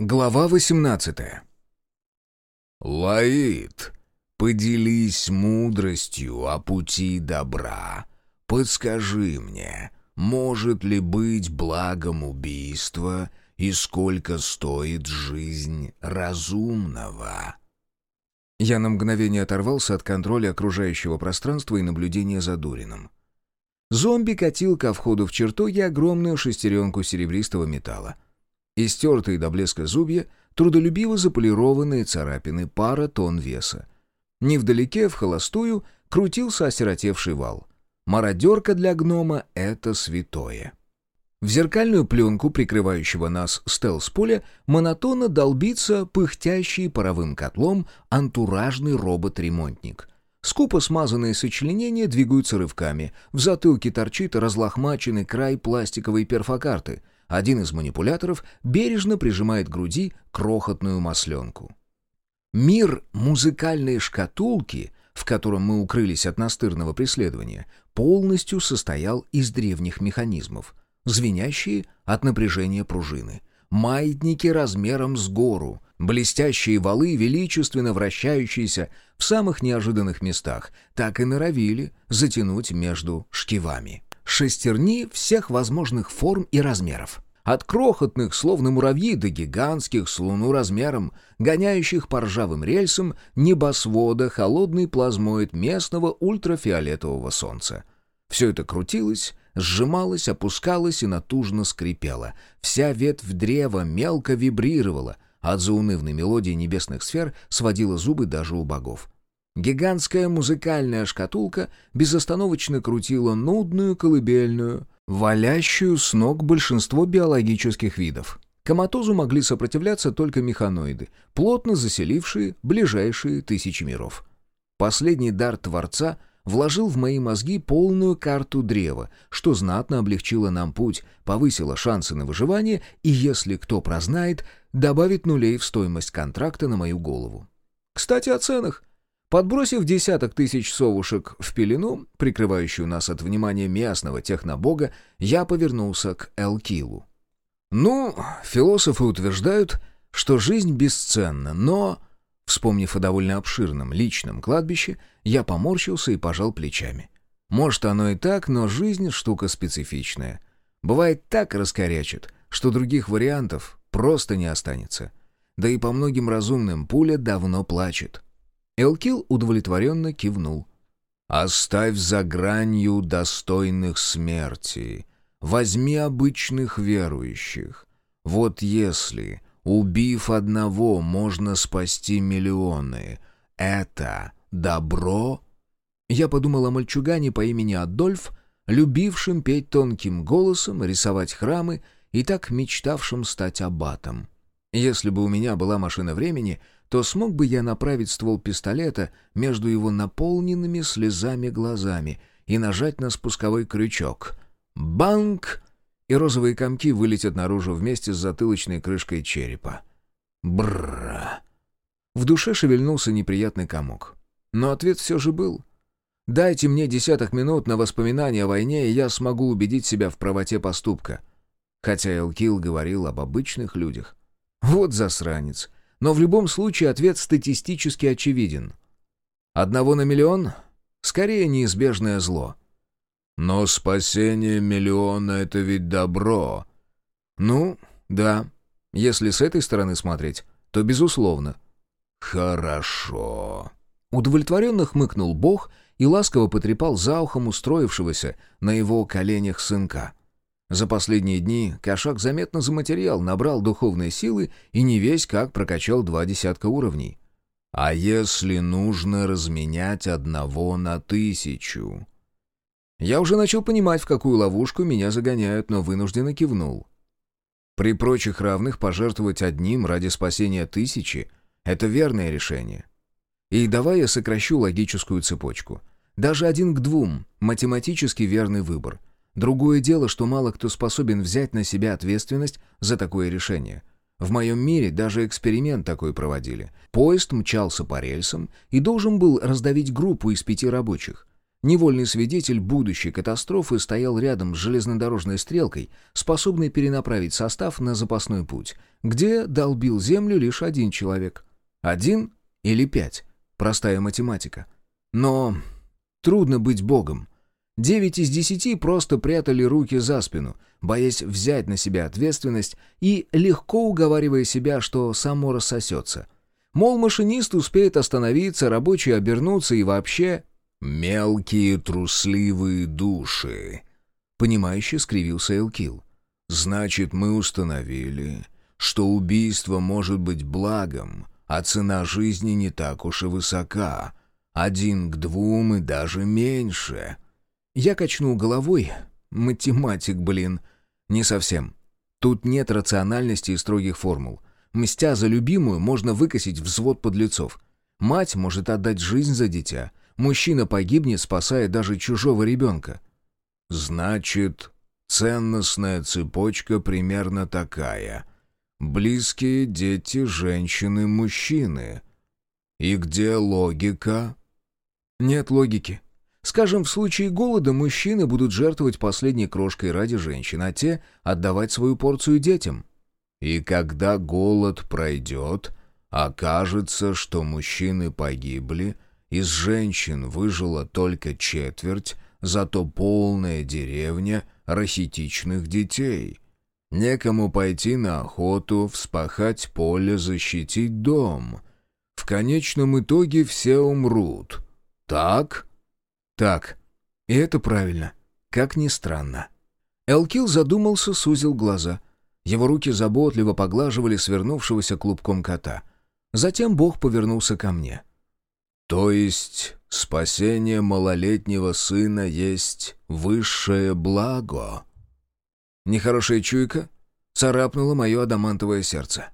Глава 18 «Лаид, поделись мудростью о пути добра. Подскажи мне, может ли быть благом убийство и сколько стоит жизнь разумного?» Я на мгновение оторвался от контроля окружающего пространства и наблюдения за Дурином. Зомби катил ко входу в чертоги огромную шестеренку серебристого металла — Истертые до блеска зубья, трудолюбиво заполированные царапины, пара тонн веса. Невдалеке, в холостую, крутился осиротевший вал. Мародерка для гнома — это святое. В зеркальную пленку, прикрывающего нас стелс-поля, монотонно долбится пыхтящий паровым котлом антуражный робот-ремонтник. Скупо смазанные сочленения двигаются рывками. В затылке торчит разлохмаченный край пластиковой перфокарты — один из манипуляторов бережно прижимает к груди крохотную масленку. Мир музыкальной шкатулки, в котором мы укрылись от настырного преследования, полностью состоял из древних механизмов, звенящие от напряжения пружины, маятники размером с гору, блестящие валы, величественно вращающиеся в самых неожиданных местах, так и норовили затянуть между шкивами шестерни всех возможных форм и размеров. От крохотных, словно муравьи, до гигантских, с луну размером, гоняющих по ржавым рельсам небосвода холодный плазмоид местного ультрафиолетового солнца. Все это крутилось, сжималось, опускалось и натужно скрипело. Вся ветвь древа мелко вибрировала, от заунывной мелодии небесных сфер сводила зубы даже у богов. Гигантская музыкальная шкатулка безостановочно крутила нудную колыбельную, валящую с ног большинство биологических видов. Коматозу могли сопротивляться только механоиды, плотно заселившие ближайшие тысячи миров. Последний дар Творца вложил в мои мозги полную карту древа, что знатно облегчило нам путь, повысило шансы на выживание и, если кто прознает, добавит нулей в стоимость контракта на мою голову. Кстати, о ценах. Подбросив десяток тысяч совушек в пелену, прикрывающую нас от внимания местного технобога, я повернулся к Элкилу. «Ну, философы утверждают, что жизнь бесценна, но...» Вспомнив о довольно обширном личном кладбище, я поморщился и пожал плечами. «Может, оно и так, но жизнь — штука специфичная. Бывает так раскорячит, что других вариантов просто не останется. Да и по многим разумным пуля давно плачет». Элкил удовлетворенно кивнул. «Оставь за гранью достойных смерти. Возьми обычных верующих. Вот если, убив одного, можно спасти миллионы, это добро?» Я подумал о мальчугане по имени Адольф, любившем петь тонким голосом, рисовать храмы и так мечтавшим стать аббатом. Если бы у меня была машина времени — то смог бы я направить ствол пистолета между его наполненными слезами глазами и нажать на спусковой крючок. Банк! И розовые комки вылетят наружу вместе с затылочной крышкой черепа. Бррр! В душе шевельнулся неприятный комок. Но ответ все же был. «Дайте мне десяток минут на воспоминания о войне, и я смогу убедить себя в правоте поступка». Хотя Элкил говорил об обычных людях. Вот засранец. Но в любом случае ответ статистически очевиден. Одного на миллион — скорее неизбежное зло. Но спасение миллиона — это ведь добро. Ну, да. Если с этой стороны смотреть, то безусловно. Хорошо. Удовлетворенно хмыкнул Бог и ласково потрепал за ухом устроившегося на его коленях сынка. За последние дни кошак заметно заматериал, набрал духовной силы и не весь как прокачал два десятка уровней. А если нужно разменять одного на тысячу? Я уже начал понимать, в какую ловушку меня загоняют, но вынужденно кивнул. При прочих равных пожертвовать одним ради спасения тысячи — это верное решение. И давай я сокращу логическую цепочку. Даже один к двум — математически верный выбор — Другое дело, что мало кто способен взять на себя ответственность за такое решение. В моем мире даже эксперимент такой проводили. Поезд мчался по рельсам и должен был раздавить группу из пяти рабочих. Невольный свидетель будущей катастрофы стоял рядом с железнодорожной стрелкой, способной перенаправить состав на запасной путь, где долбил землю лишь один человек. Один или пять. Простая математика. Но трудно быть богом. Девять из десяти просто прятали руки за спину, боясь взять на себя ответственность и легко уговаривая себя, что само рассосется. Мол, машинист успеет остановиться, рабочие обернуться и вообще... «Мелкие трусливые души», — понимающе скривился Элкил. «Значит, мы установили, что убийство может быть благом, а цена жизни не так уж и высока. Один к двум и даже меньше». Я качнул головой. Математик, блин. Не совсем. Тут нет рациональности и строгих формул. Мстя за любимую, можно выкосить взвод подлецов. Мать может отдать жизнь за дитя. Мужчина погибнет, спасая даже чужого ребенка. Значит, ценностная цепочка примерно такая. Близкие дети, женщины, мужчины. И где логика? Нет логики. Скажем, в случае голода мужчины будут жертвовать последней крошкой ради женщин, а те — отдавать свою порцию детям. И когда голод пройдет, окажется, что мужчины погибли — из женщин выжила только четверть, зато полная деревня рахитичных детей. Некому пойти на охоту, вспахать поле, защитить дом. В конечном итоге все умрут. Так? Так. И это правильно. Как ни странно. Элкил задумался, сузил глаза. Его руки заботливо поглаживали свернувшегося клубком кота. Затем Бог повернулся ко мне. То есть спасение малолетнего сына есть высшее благо? Нехорошая чуйка царапнула мое адамантовое сердце.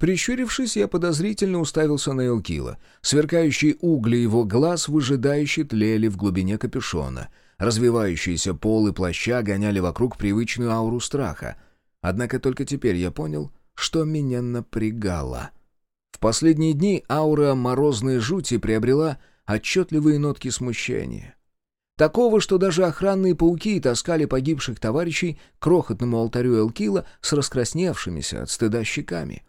Прищурившись, я подозрительно уставился на Элкила. Сверкающие угли его глаз выжидающе тлели в глубине капюшона. Развивающиеся полы плаща гоняли вокруг привычную ауру страха. Однако только теперь я понял, что меня напрягало — в последние дни аура морозной жути приобрела отчетливые нотки смущения. Такого, что даже охранные пауки таскали погибших товарищей к крохотному алтарю Элкила с раскрасневшимися от стыда щеками.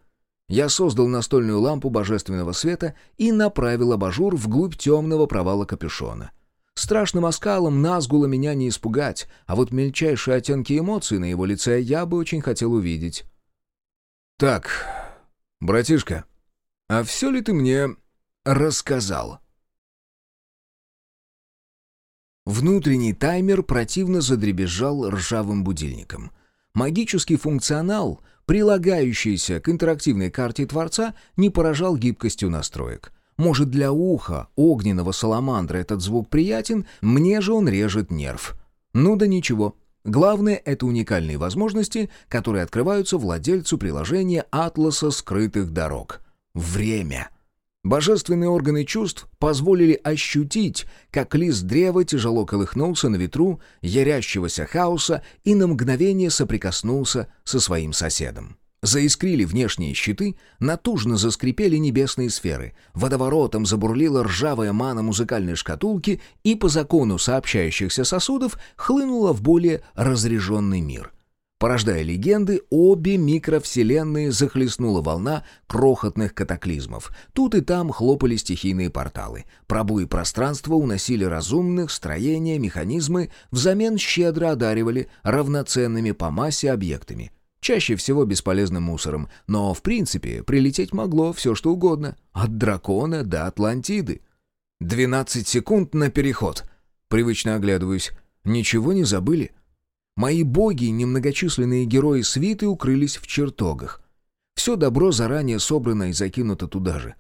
Я создал настольную лампу божественного света и направил абажур вглубь темного провала капюшона. Страшным оскалом Назгула меня не испугать, а вот мельчайшие оттенки эмоций на его лице я бы очень хотел увидеть. «Так, братишка», «А все ли ты мне рассказал?» Внутренний таймер противно задребезжал ржавым будильником. Магический функционал, прилагающийся к интерактивной карте Творца, не поражал гибкостью настроек. Может, для уха огненного саламандра этот звук приятен, мне же он режет нерв. Ну да ничего. Главное — это уникальные возможности, которые открываются владельцу приложения «Атласа скрытых дорог». Время. Божественные органы чувств позволили ощутить, как лист древа тяжело колыхнулся на ветру ярящегося хаоса и на мгновение соприкоснулся со своим соседом. Заискрили внешние щиты, натужно заскрипели небесные сферы, водоворотом забурлила ржавая мана музыкальной шкатулки и по закону сообщающихся сосудов хлынула в более разреженный мир — Порождая легенды, обе микровселенные захлестнула волна крохотных катаклизмов. Тут и там хлопали стихийные порталы. Пробои пространства уносили разумных, строения, механизмы, взамен щедро одаривали равноценными по массе объектами. Чаще всего бесполезным мусором, но, в принципе, прилететь могло все что угодно. От дракона до Атлантиды. «Двенадцать секунд на переход». Привычно оглядываюсь. «Ничего не забыли?» Мои боги и немногочисленные герои свиты укрылись в чертогах. Все добро заранее собрано и закинуто туда же.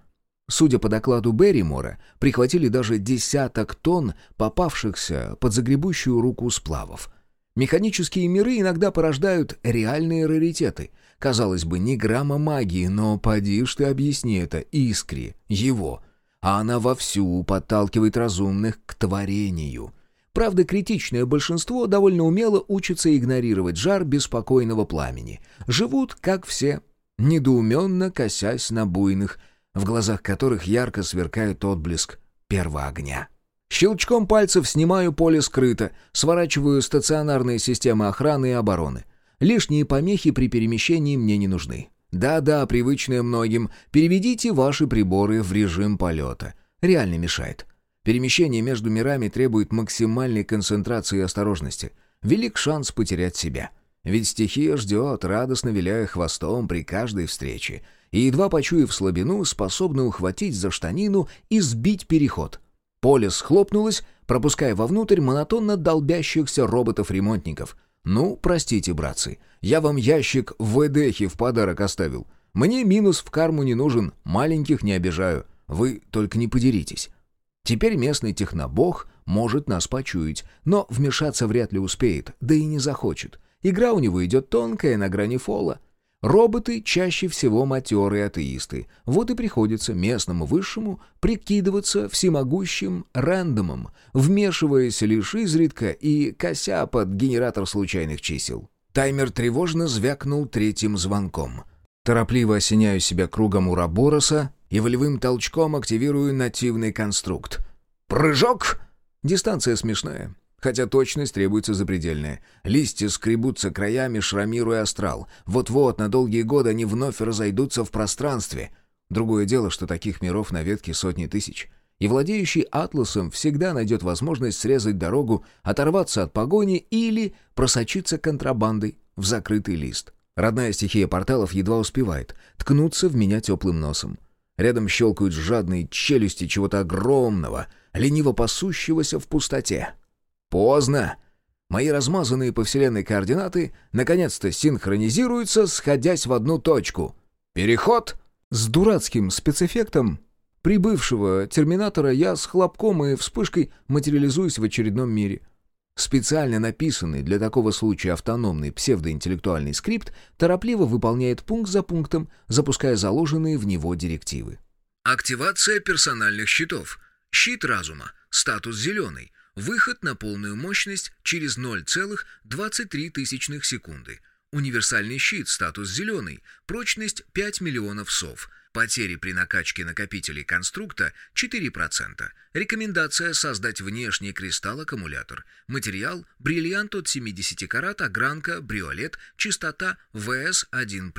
Судя по докладу Берримора, прихватили даже десяток тонн попавшихся под загребущую руку сплавов. Механические миры иногда порождают реальные раритеты. Казалось бы, не грамма магии, но поди ж ты объясни это искре, его. А она вовсю подталкивает разумных к творению — Правда, критичное большинство довольно умело учится игнорировать жар беспокойного пламени. Живут, как все, недоуменно косясь на буйных, в глазах которых ярко сверкает отблеск первого огня. Щелчком пальцев снимаю поле скрыто, сворачиваю стационарные системы охраны и обороны. Лишние помехи при перемещении мне не нужны. Да-да, привычные многим, переведите ваши приборы в режим полета. Реально мешает. Перемещение между мирами требует максимальной концентрации и осторожности. Велик шанс потерять себя. Ведь стихия ждет, радостно виляя хвостом при каждой встрече. И едва почуяв слабину, способна ухватить за штанину и сбить переход. Поле схлопнулось, пропуская вовнутрь монотонно долбящихся роботов-ремонтников. «Ну, простите, братцы, я вам ящик в ВДХе в подарок оставил. Мне минус в карму не нужен, маленьких не обижаю. Вы только не подеритесь». Теперь местный технобог может нас почуять, но вмешаться вряд ли успеет, да и не захочет. Игра у него идет тонкая, на грани фола. Роботы чаще всего матерые атеисты. Вот и приходится местному высшему прикидываться всемогущим рандомом, вмешиваясь лишь изредка и кося под генератор случайных чисел. Таймер тревожно звякнул третьим звонком. Торопливо осеняю себя кругом Урабороса и волевым толчком активирую нативный конструкт. «Прыжок!» Дистанция смешная, хотя точность требуется запредельная. Листья скребутся краями, шрамируя астрал. Вот-вот, на долгие годы они вновь разойдутся в пространстве. Другое дело, что таких миров на ветке сотни тысяч. И владеющий атласом всегда найдет возможность срезать дорогу, оторваться от погони или просочиться контрабандой в закрытый лист. Родная стихия порталов едва успевает ткнуться в меня теплым носом. Рядом щелкают жадные челюсти чего-то огромного, лениво пасущегося в пустоте. Поздно. Мои размазанные по вселенной координаты наконец-то синхронизируются, сходясь в одну точку. Переход! С дурацким спецэффектом прибывшего терминатора я с хлопком и вспышкой материализуюсь в очередном мире — Специально написанный для такого случая автономный псевдоинтеллектуальный скрипт торопливо выполняет пункт за пунктом, запуская заложенные в него директивы. Активация персональных щитов. Щит разума. Статус зеленый. Выход на полную мощность через 0,23 секунды. Универсальный щит. Статус зеленый. Прочность 5 миллионов сов. Потери при накачке накопителей конструкта 4%. Рекомендация создать внешний кристалл-аккумулятор. Материал – бриллиант от 70 карат, огранка, бриолет, частота ВС1+.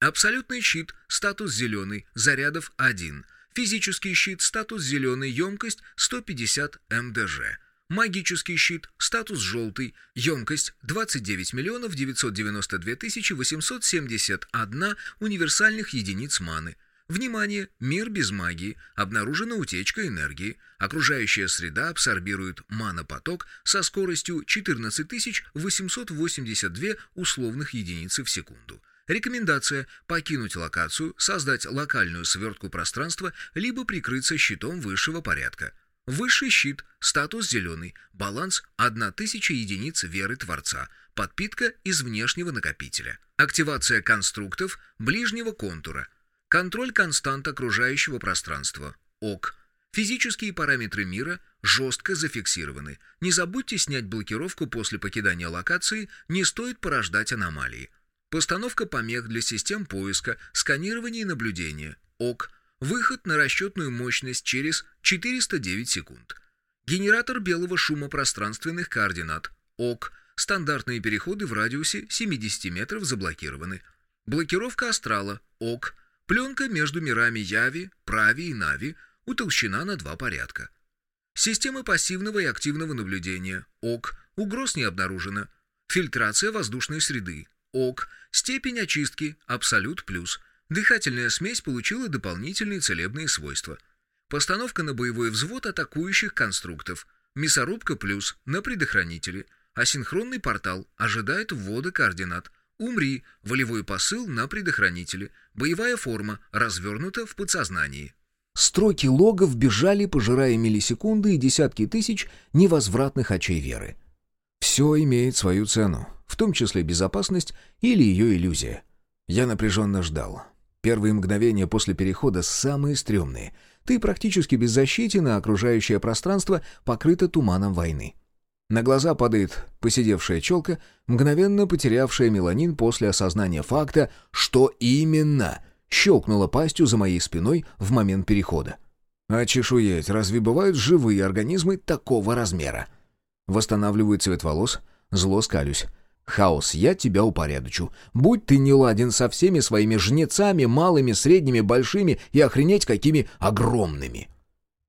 Абсолютный щит, статус зеленый, зарядов 1. Физический щит, статус зеленый, емкость 150 МДЖ. Магический щит, статус желтый, емкость 29 миллионов 992 тысячи 871 универсальных единиц маны. Внимание! Мир без магии. Обнаружена утечка энергии. Окружающая среда абсорбирует манопоток со скоростью 14 882 условных единицы в секунду. Рекомендация – покинуть локацию, создать локальную свертку пространства, либо прикрыться щитом высшего порядка. Высший щит, статус зеленый, баланс 1000 единиц веры Творца, подпитка из внешнего накопителя. Активация конструктов ближнего контура. Контроль констант окружающего пространства. ОК. Физические параметры мира жестко зафиксированы. Не забудьте снять блокировку после покидания локации, не стоит порождать аномалии. Постановка помех для систем поиска, сканирования и наблюдения. ОК. Выход на расчетную мощность через 409 секунд. Генератор белого шума пространственных координат. ОК. Стандартные переходы в радиусе 70 метров заблокированы. Блокировка астрала. ОК. Пленка между мирами Яви, Прави и Нави утолщена на два порядка. Системы пассивного и активного наблюдения. ОК. Угроз не обнаружено. Фильтрация воздушной среды. ОК. Степень очистки. Абсолют плюс. Дыхательная смесь получила дополнительные целебные свойства. Постановка на боевой взвод атакующих конструктов. Мясорубка плюс на предохранителе. Асинхронный портал ожидает ввода координат. Умри. Волевой посыл на предохранителе. Боевая форма развернута в подсознании. Строки логов бежали, пожирая миллисекунды и десятки тысяч невозвратных очей веры. Все имеет свою цену, в том числе безопасность или ее иллюзия. Я напряженно ждал. Первые мгновения после перехода самые стрёмные. Ты практически беззащитен, а окружающее пространство покрыто туманом войны. На глаза падает посидевшая челка, мгновенно потерявшая меланин после осознания факта, что именно щелкнула пастью за моей спиной в момент перехода. А чешуеть, разве бывают живые организмы такого размера? Восстанавливаю цвет волос, зло скалюсь. Хаос, я тебя упорядочу. Будь ты не ладен со всеми своими жнецами, малыми, средними, большими и охренеть какими огромными.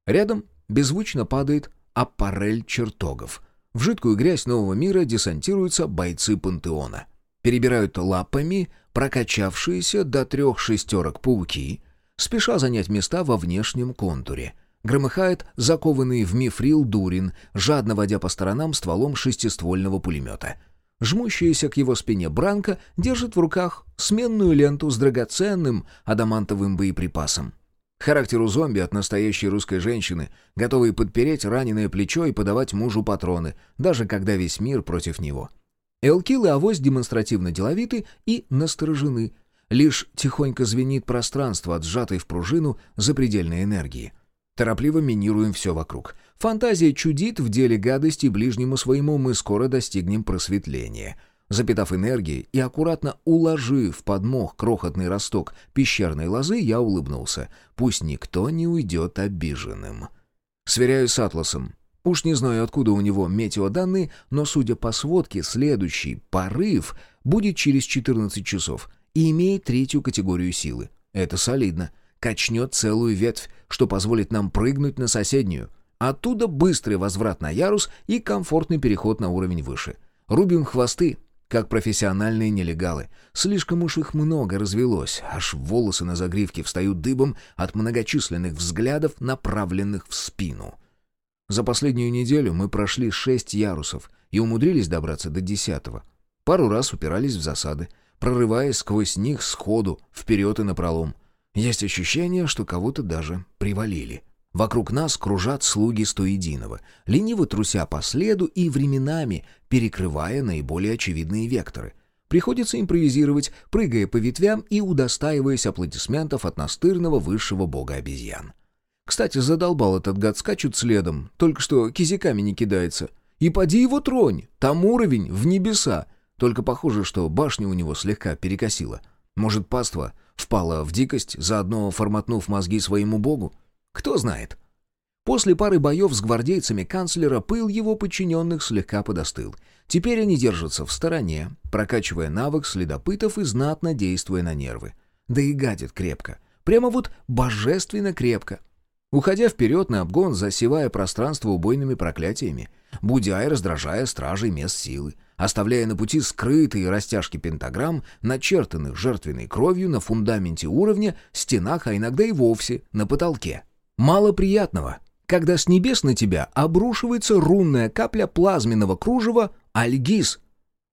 Рядом беззвучно падает аппарель чертогов. В жидкую грязь нового мира десантируются бойцы пантеона. Перебирают лапами прокачавшиеся до трех шестерок пауки, спеша занять места во внешнем контуре. Громыхает закованный в мифрил Дурин, жадно водя по сторонам стволом шестиствольного пулемета. Жмущаяся к его спине Бранка держит в руках сменную ленту с драгоценным адамантовым боеприпасом. Характер у зомби от настоящей русской женщины, готовой подпереть раненое плечо и подавать мужу патроны, даже когда весь мир против него. Элкил и Авось демонстративно деловиты и насторожены. Лишь тихонько звенит пространство от сжатой в пружину запредельной энергии. Торопливо минируем все вокруг. Фантазия чудит в деле гадости ближнему своему мы скоро достигнем просветления. Запитав энергией и аккуратно уложив под мох крохотный росток пещерной лозы, я улыбнулся. Пусть никто не уйдет обиженным. Сверяю с атласом. Уж не знаю, откуда у него метеоданные, но, судя по сводке, следующий порыв будет через 14 часов и имеет третью категорию силы. Это солидно. Качнет целую ветвь, что позволит нам прыгнуть на соседнюю. Оттуда быстрый возврат на ярус и комфортный переход на уровень выше. Рубим хвосты, как профессиональные нелегалы. Слишком уж их много развелось, аж волосы на загривке встают дыбом от многочисленных взглядов, направленных в спину. За последнюю неделю мы прошли шесть ярусов и умудрились добраться до десятого. Пару раз упирались в засады, прорываясь сквозь них сходу, вперед и напролом. Есть ощущение, что кого-то даже привалили. Вокруг нас кружат слуги стоединого, лениво труся по следу и временами перекрывая наиболее очевидные векторы. Приходится импровизировать, прыгая по ветвям и удостаиваясь аплодисментов от настырного высшего бога обезьян. Кстати, задолбал этот гад, скачут следом, только что кизиками не кидается. И поди его тронь, там уровень в небеса. Только похоже, что башню у него слегка перекосило. Может, паства впала в дикость, заодно форматнув мозги своему богу? Кто знает. После пары боев с гвардейцами канцлера пыл его подчиненных слегка подостыл. Теперь они держатся в стороне, прокачивая навык следопытов и знатно действуя на нервы. Да и гадит крепко. Прямо вот божественно крепко. Уходя вперед на обгон, засевая пространство убойными проклятиями, будя и раздражая стражей мест силы, оставляя на пути скрытые растяжки пентаграмм, начертанных жертвенной кровью на фундаменте уровня, стенах, а иногда и вовсе на потолке. Мало приятного, когда с небес на тебя обрушивается рунная капля плазменного кружева «Альгиз»,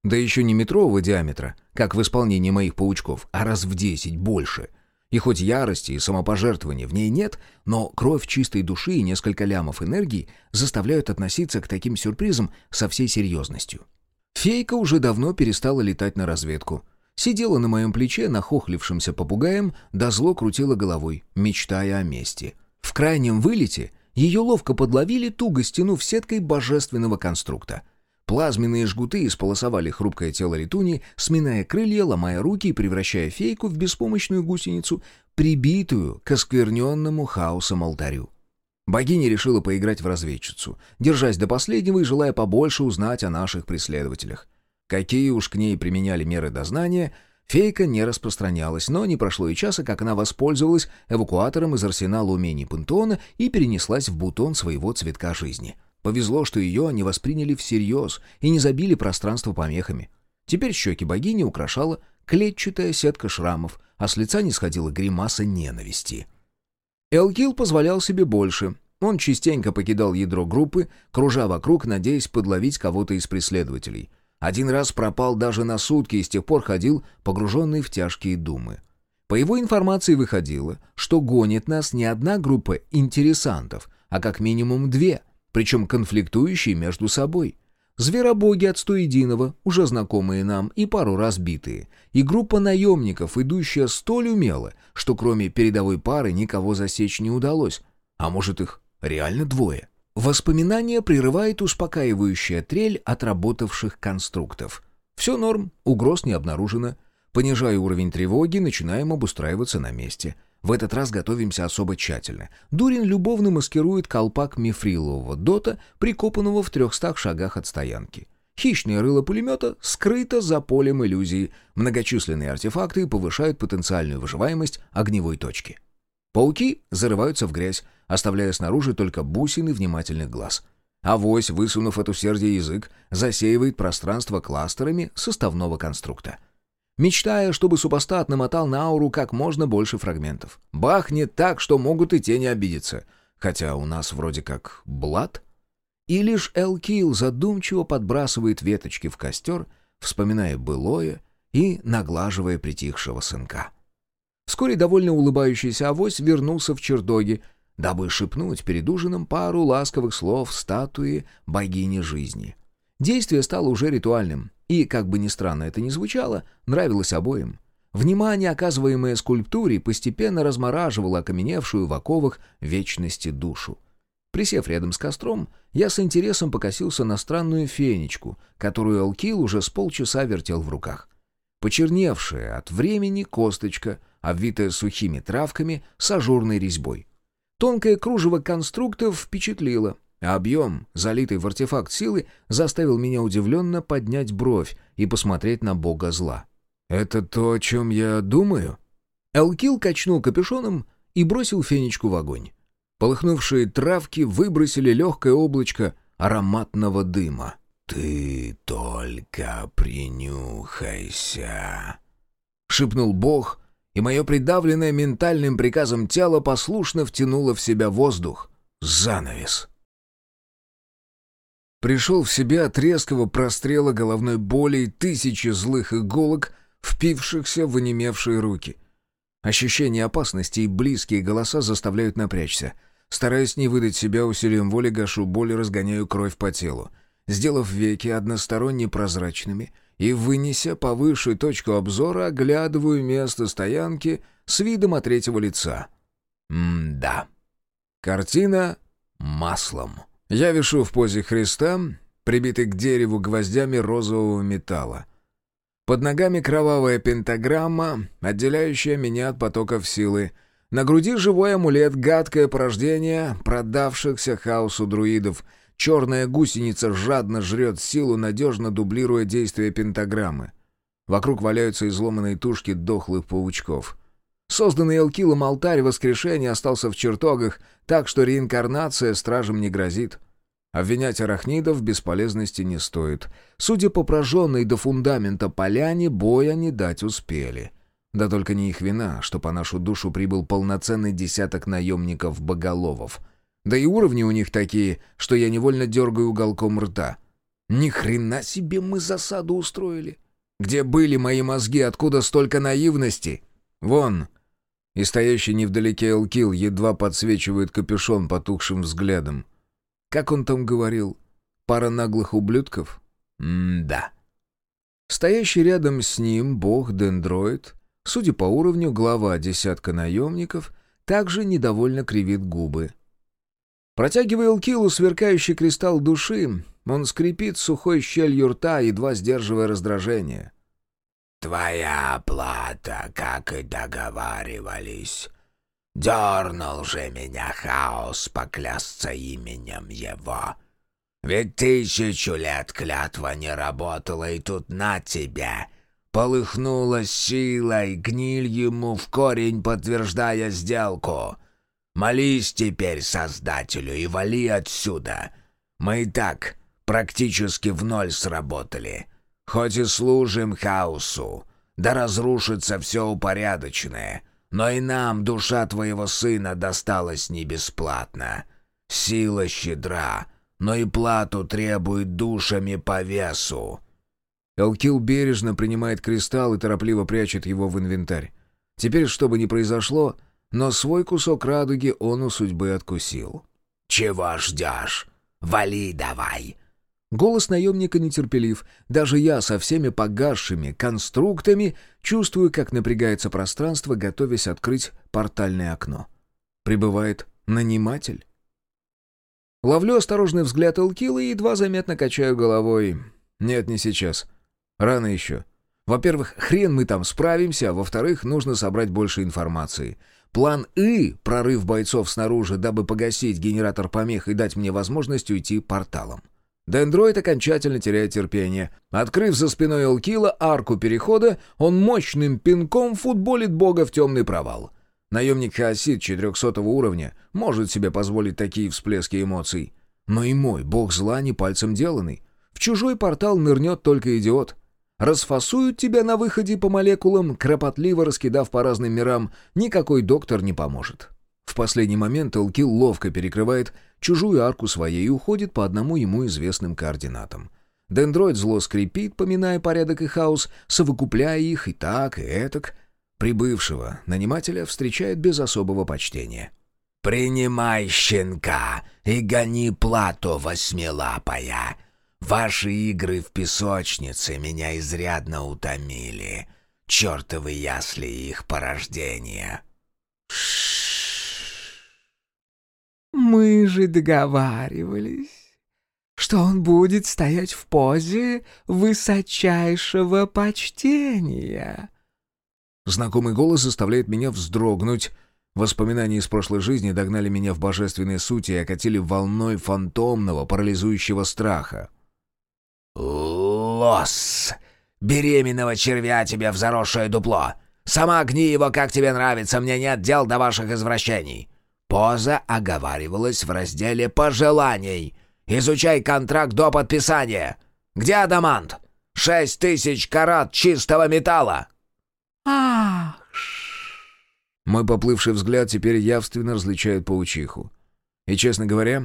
да еще не метрового диаметра, как в исполнении моих паучков, а раз в десять больше — и хоть ярости и самопожертвования в ней нет, но кровь чистой души и несколько лямов энергии заставляют относиться к таким сюрпризам со всей серьезностью. Фейка уже давно перестала летать на разведку. Сидела на моем плече, нахохлившимся попугаем, да зло крутила головой, мечтая о мести. В крайнем вылете ее ловко подловили, туго стянув сеткой божественного конструкта — Плазменные жгуты исполосовали хрупкое тело летуни, сминая крылья, ломая руки и превращая фейку в беспомощную гусеницу, прибитую к оскверненному хаосом алтарю. Богиня решила поиграть в разведчицу, держась до последнего и желая побольше узнать о наших преследователях. Какие уж к ней применяли меры дознания, фейка не распространялась, но не прошло и часа, как она воспользовалась эвакуатором из арсенала умений Пантеона и перенеслась в бутон своего цветка жизни — Повезло, что ее не восприняли всерьез и не забили пространство помехами. Теперь щеки богини украшала клетчатая сетка шрамов, а с лица не сходила гримаса ненависти. Элкил позволял себе больше. Он частенько покидал ядро группы, кружа вокруг, надеясь подловить кого-то из преследователей. Один раз пропал даже на сутки и с тех пор ходил, погруженный в тяжкие думы. По его информации выходило, что гонит нас не одна группа интересантов, а как минимум две — причем конфликтующие между собой. Зверобоги от Стоединого, уже знакомые нам и пару раз битые, и группа наемников, идущая столь умело, что кроме передовой пары никого засечь не удалось. А может их реально двое? Воспоминание прерывает успокаивающая трель отработавших конструктов. Все норм, угроз не обнаружено. Понижая уровень тревоги, начинаем обустраиваться на месте. В этот раз готовимся особо тщательно. Дурин любовно маскирует колпак мифрилового дота, прикопанного в трехстах шагах от стоянки. Хищное рыло пулемета скрыто за полем иллюзии. Многочисленные артефакты повышают потенциальную выживаемость огневой точки. Пауки зарываются в грязь, оставляя снаружи только бусины внимательных глаз. Авось, высунув от усердия язык, засеивает пространство кластерами составного конструкта. Мечтая, чтобы супостат намотал на ауру как можно больше фрагментов. Бахнет так, что могут и тени обидеться. Хотя у нас вроде как блат. И лишь Элкил задумчиво подбрасывает веточки в костер, вспоминая былое и наглаживая притихшего сынка. Вскоре довольно улыбающийся авось вернулся в чердоги, дабы шепнуть перед ужином пару ласковых слов статуи богини жизни. Действие стало уже ритуальным, и, как бы ни странно это ни звучало, нравилось обоим. Внимание, оказываемое скульптуре, постепенно размораживало окаменевшую в оковах вечности душу. Присев рядом с костром, я с интересом покосился на странную фенечку, которую Алкил уже с полчаса вертел в руках. Почерневшая от времени косточка, обвитая сухими травками с ажурной резьбой. Тонкое кружево конструктов впечатлило — а объем, залитый в артефакт силы, заставил меня удивленно поднять бровь и посмотреть на бога зла. «Это то, о чем я думаю?» Элкил качнул капюшоном и бросил фенечку в огонь. Полыхнувшие травки выбросили легкое облачко ароматного дыма. «Ты только принюхайся», — шепнул бог, и мое придавленное ментальным приказом тело послушно втянуло в себя воздух. Занавес. Пришел в себя от резкого прострела головной боли и тысячи злых иголок, впившихся в онемевшие руки. Ощущение опасности и близкие голоса заставляют напрячься. Стараясь не выдать себя усилием воли, гашу боль и разгоняю кровь по телу. Сделав веки односторонне прозрачными и вынеся повыше точку обзора, оглядываю место стоянки с видом от третьего лица. М-да. Картина маслом. Я вишу в позе Христа, прибитый к дереву гвоздями розового металла. Под ногами кровавая пентаграмма, отделяющая меня от потоков силы. На груди живой амулет, гадкое порождение продавшихся хаосу друидов. Черная гусеница жадно жрет силу, надежно дублируя действие пентаграммы. Вокруг валяются изломанные тушки дохлых паучков. Созданный Элкилом алтарь воскрешения остался в чертогах, так что реинкарнация стражам не грозит. Обвинять арахнидов бесполезности не стоит. Судя по прожженной до фундамента поляне, боя не дать успели. Да только не их вина, что по нашу душу прибыл полноценный десяток наемников-боголовов. Да и уровни у них такие, что я невольно дергаю уголком рта. Ни хрена себе мы засаду устроили. Где были мои мозги, откуда столько наивности? Вон, и стоящий невдалеке Элкил едва подсвечивает капюшон потухшим взглядом. Как он там говорил? Пара наглых ублюдков? М-да. Стоящий рядом с ним бог-дендроид, судя по уровню, глава десятка наемников, также недовольно кривит губы. Протягивая Элкилу сверкающий кристалл души, он скрипит сухой щелью рта, едва сдерживая раздражение. «Твоя оплата, как и договаривались. Дернул же меня хаос поклясться именем его. Ведь тысячу лет клятва не работала, и тут на тебя!» Полыхнула силой, гниль ему в корень, подтверждая сделку. Молись теперь Создателю и вали отсюда. Мы и так практически в ноль сработали. Хоть и служим хаосу, да разрушится все упорядоченное, но и нам душа твоего сына досталась не бесплатно. Сила щедра, но и плату требует душами по весу». Элкил бережно принимает кристалл и торопливо прячет его в инвентарь. Теперь, что бы ни произошло, но свой кусок радуги он у судьбы откусил. «Чего ждешь? Вали давай!» Голос наемника нетерпелив. Даже я со всеми погасшими конструктами чувствую, как напрягается пространство, готовясь открыть портальное окно. Прибывает наниматель. Ловлю осторожный взгляд Элкила и едва заметно качаю головой. Нет, не сейчас. Рано еще. Во-первых, хрен мы там справимся, а во-вторых, нужно собрать больше информации. План «И» — прорыв бойцов снаружи, дабы погасить генератор помех и дать мне возможность уйти порталом. Дендроид окончательно теряет терпение. Открыв за спиной Элкила арку перехода, он мощным пинком футболит бога в темный провал. Наемник Хаосид 400 уровня может себе позволить такие всплески эмоций. Но и мой бог зла не пальцем деланный. В чужой портал нырнет только идиот. Расфасуют тебя на выходе по молекулам, кропотливо раскидав по разным мирам, никакой доктор не поможет. В последний момент Элкил ловко перекрывает чужую арку своей и уходит по одному ему известным координатам. Дендроид зло скрипит, поминая порядок и хаос, совокупляя их и так, и этак. Прибывшего нанимателя встречает без особого почтения. «Принимай щенка и гони плату восьмилапая. Ваши игры в песочнице меня изрядно утомили. Чертовы ясли их порождения». Мы же договаривались, что он будет стоять в позе высочайшего почтения. Знакомый голос заставляет меня вздрогнуть. Воспоминания из прошлой жизни догнали меня в божественной сути и окатили волной фантомного, парализующего страха. «Лос! Беременного червя тебе в заросшее дупло! Сама гни его, как тебе нравится, мне нет дел до ваших извращений!» Поза оговаривалась в разделе «Пожеланий». «Изучай контракт до подписания». «Где адамант?» «Шесть тысяч карат чистого металла». «Ах!» Мой поплывший взгляд теперь явственно различает паучиху. И, честно говоря,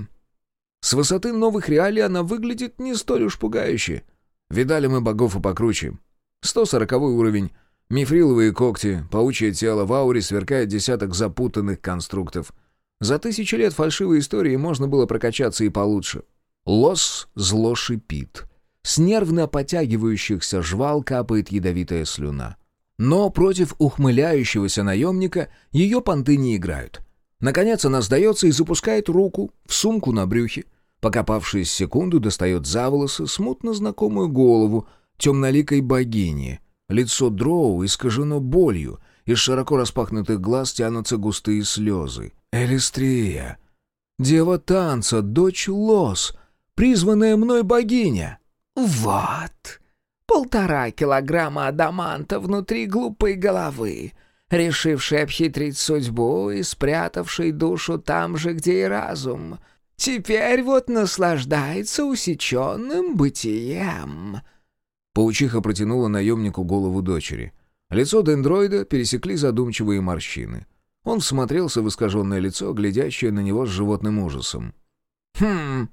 с высоты новых реалий она выглядит не столь уж пугающе. Видали мы богов и покруче. 140 уровень, мифриловые когти, паучье тело, в ауре сверкает десяток запутанных конструктов — за тысячи лет фальшивой истории можно было прокачаться и получше. Лос зло шипит. С нервно потягивающихся жвал капает ядовитая слюна. Но против ухмыляющегося наемника ее понты не играют. Наконец она сдается и запускает руку в сумку на брюхе. Покопавшись секунду, достает за волосы смутно знакомую голову темноликой богини. Лицо дроу искажено болью, из широко распахнутых глаз тянутся густые слезы. Элистрия. Дева танца, дочь Лос, призванная мной богиня. Вот. Полтора килограмма адаманта внутри глупой головы, решившей обхитрить судьбу и спрятавшей душу там же, где и разум. Теперь вот наслаждается усеченным бытием. Паучиха протянула наемнику голову дочери. Лицо дендроида пересекли задумчивые морщины. Он всмотрелся в искаженное лицо, глядящее на него с животным ужасом. «Хм,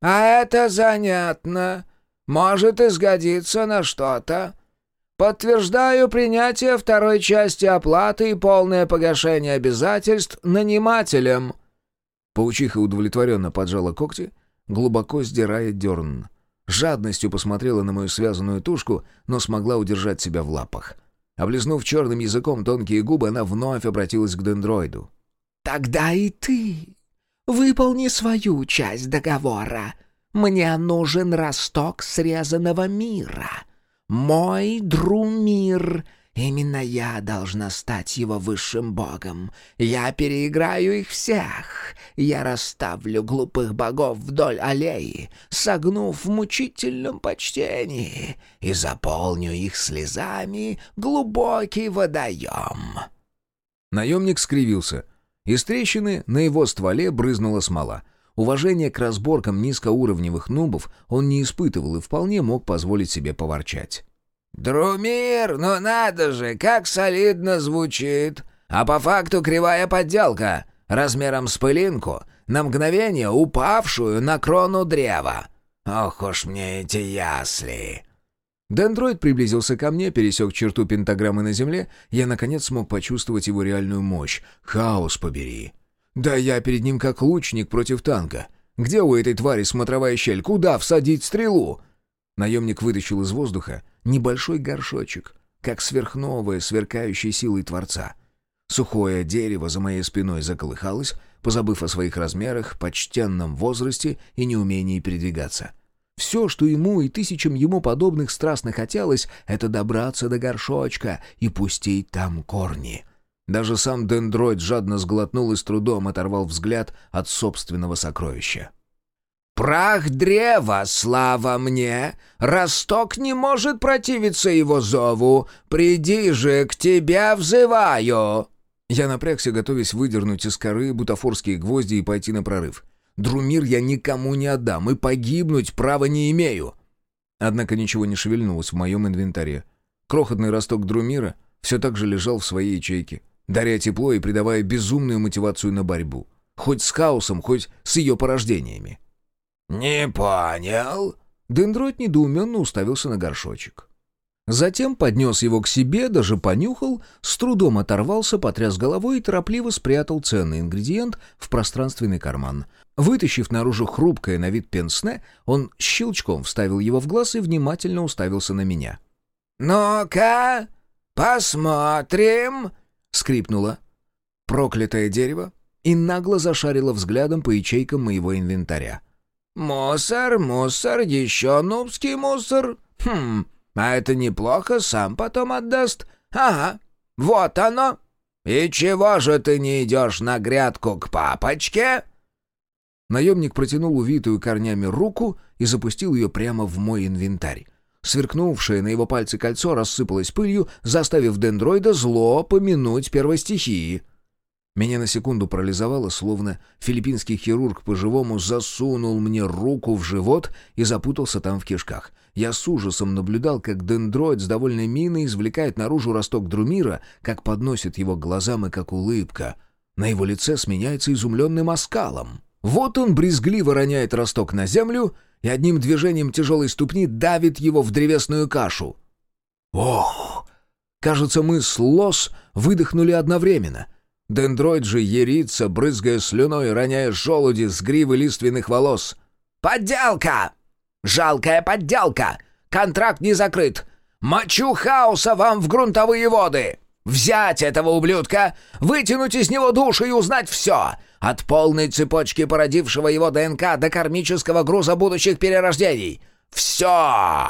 а это занятно. Может и сгодится на что-то. Подтверждаю принятие второй части оплаты и полное погашение обязательств нанимателем». Паучиха удовлетворенно поджала когти, глубоко сдирая дерн. Жадностью посмотрела на мою связанную тушку, но смогла удержать себя в лапах. Облизнув черным языком тонкие губы, она вновь обратилась к дендроиду. «Тогда и ты выполни свою часть договора. Мне нужен росток срезанного мира. Мой Друмир Именно я должна стать его высшим богом. Я переиграю их всех. Я расставлю глупых богов вдоль аллеи, согнув в мучительном почтении, и заполню их слезами глубокий водоем». Наемник скривился. Из трещины на его стволе брызнула смола. Уважение к разборкам низкоуровневых нубов он не испытывал и вполне мог позволить себе поворчать. «Друмир, ну надо же, как солидно звучит! А по факту кривая подделка, размером с пылинку, на мгновение упавшую на крону древа. Ох уж мне эти ясли!» Дендроид приблизился ко мне, пересек черту пентаграммы на земле, я, наконец, смог почувствовать его реальную мощь. Хаос побери! Да я перед ним как лучник против танка. Где у этой твари смотровая щель? Куда всадить стрелу?» Наемник вытащил из воздуха небольшой горшочек, как сверхновая, сверкающая силой Творца. Сухое дерево за моей спиной заколыхалось, позабыв о своих размерах, почтенном возрасте и неумении передвигаться. Все, что ему и тысячам ему подобных страстно хотелось, это добраться до горшочка и пустить там корни. Даже сам дендроид жадно сглотнул и с трудом оторвал взгляд от собственного сокровища. «Прах древа, слава мне! Росток не может противиться его зову! Приди же, к тебе взываю!» Я напрягся, готовясь выдернуть из коры бутафорские гвозди и пойти на прорыв. «Друмир я никому не отдам, и погибнуть права не имею!» Однако ничего не шевельнулось в моем инвентаре. Крохотный росток Друмира все так же лежал в своей ячейке, даря тепло и придавая безумную мотивацию на борьбу. Хоть с хаосом, хоть с ее порождениями. «Не понял?» Дендроид недоуменно уставился на горшочек. Затем поднес его к себе, даже понюхал, с трудом оторвался, потряс головой и торопливо спрятал ценный ингредиент в пространственный карман. Вытащив наружу хрупкое на вид пенсне, он щелчком вставил его в глаз и внимательно уставился на меня. «Ну-ка, посмотрим!» — скрипнуло. Проклятое дерево и нагло зашарило взглядом по ячейкам моего инвентаря. «Мусор, мусор, еще нубский мусор. Хм, а это неплохо, сам потом отдаст. Ага, вот оно. И чего же ты не идешь на грядку к папочке?» Наемник протянул увитую корнями руку и запустил ее прямо в мой инвентарь. Сверкнувшее на его пальце кольцо рассыпалось пылью, заставив дендроида зло помянуть первостихии. Меня на секунду парализовало, словно филиппинский хирург по-живому засунул мне руку в живот и запутался там в кишках. Я с ужасом наблюдал, как дендроид с довольной миной извлекает наружу росток Друмира, как подносит его к глазам и как улыбка. На его лице сменяется изумленным оскалом. Вот он брезгливо роняет росток на землю и одним движением тяжелой ступни давит его в древесную кашу. Ох! Кажется, мы с Лос выдохнули одновременно — Дендроид же ерится, брызгая слюной, роняя желуди с гривы лиственных волос. «Подделка! Жалкая подделка! Контракт не закрыт! Мочу хаоса вам в грунтовые воды! Взять этого ублюдка, вытянуть из него душу и узнать все! От полной цепочки породившего его ДНК до кармического груза будущих перерождений! Все!»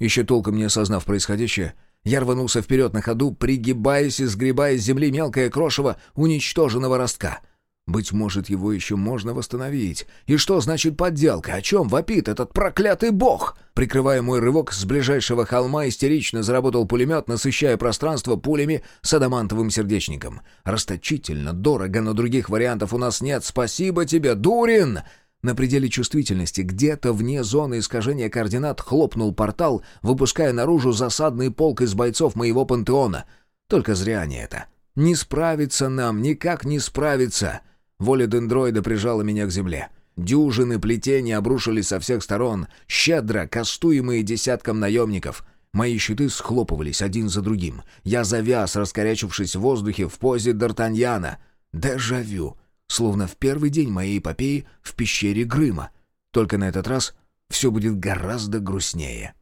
Еще толком не осознав происходящее, я рванулся вперед на ходу, пригибаясь и сгребая с земли мелкое крошево уничтоженного ростка. Быть может, его еще можно восстановить. И что значит подделка? О чем вопит этот проклятый бог? Прикрывая мой рывок с ближайшего холма, истерично заработал пулемет, насыщая пространство пулями с адамантовым сердечником. Расточительно, дорого, но других вариантов у нас нет. Спасибо тебе, Дурин! На пределе чувствительности, где-то вне зоны искажения координат, хлопнул портал, выпуская наружу засадный полк из бойцов моего пантеона. Только зря они это. Не справиться нам, никак не справиться. Воля дендроида прижала меня к земле. Дюжины плетений обрушились со всех сторон, щедро кастуемые десятком наемников. Мои щиты схлопывались один за другим. Я завяз, раскорячившись в воздухе в позе Д'Артаньяна. Дежавю. Словно в первый день моей эпопеи в пещере Грыма. Только на этот раз все будет гораздо грустнее.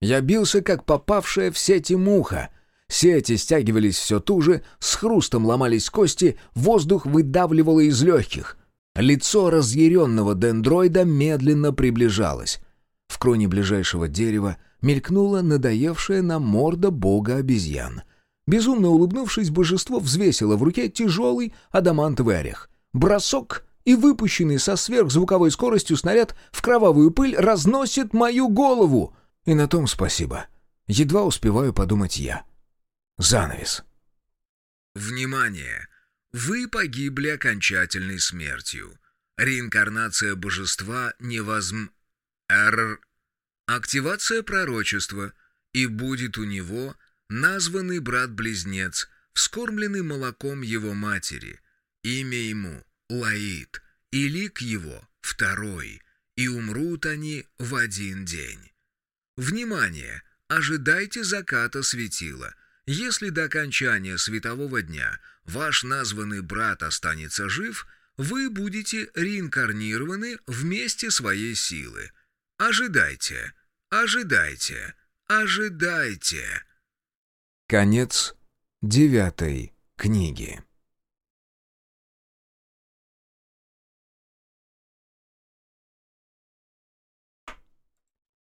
Я бился, как попавшая в сети муха. Сети стягивались все туже, с хрустом ломались кости, воздух выдавливало из легких. Лицо разъяренного дендроида медленно приближалось. В кроне ближайшего дерева мелькнула надоевшая на морда бога обезьян. Безумно улыбнувшись, божество взвесило в руке тяжелый адамантовый орех. Бросок, и выпущенный со сверхзвуковой скоростью снаряд в кровавую пыль разносит мою голову. И на том спасибо. Едва успеваю подумать я. Занавес. Внимание! Вы погибли окончательной смертью. Реинкарнация божества невозм... Р. Активация пророчества. И будет у него названный брат-близнец, вскормленный молоком его матери. Имя ему — Лаид, и лик его — второй, и умрут они в один день. Внимание! Ожидайте заката светила. Если до окончания светового дня ваш названный брат останется жив, вы будете реинкарнированы вместе своей силы. Ожидайте, ожидайте, ожидайте. Конец девятой книги.